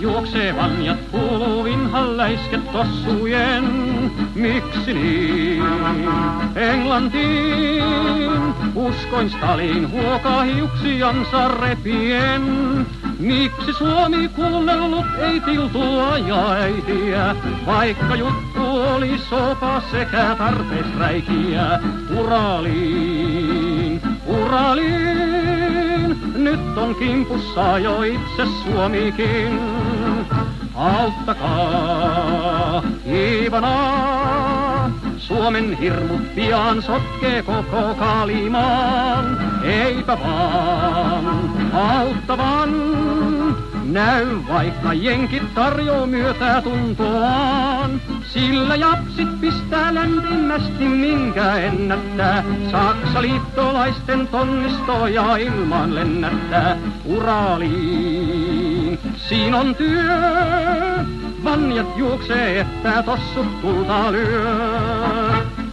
juoksee vanjat kuuluvinhan läisket tossujen. Miksi niin? Englantiin uskoin Stalin huokaa hiuksiansa repien. Miksi Suomi kuunnellut ei tiltua ja äitiä, vaikka juttu oli sopa sekä tarpeesräikiä. Uraliin, nyt on kimpussa jo itse Suomikin. Auttakaa, Ivanaa, Suomen hirmut pian sotkee koko Kalimaan. Eipä vaan auttavan, näy vaikka jenkit tarjoo myötä tuntoaan. Sillä japsit pistää lämpimästi minkä ennättää. Saksa liittolaisten tonnistoja ilman lennättää Uraliin. Siin on työ, vanjat juoksee, että tossut tulta lyö.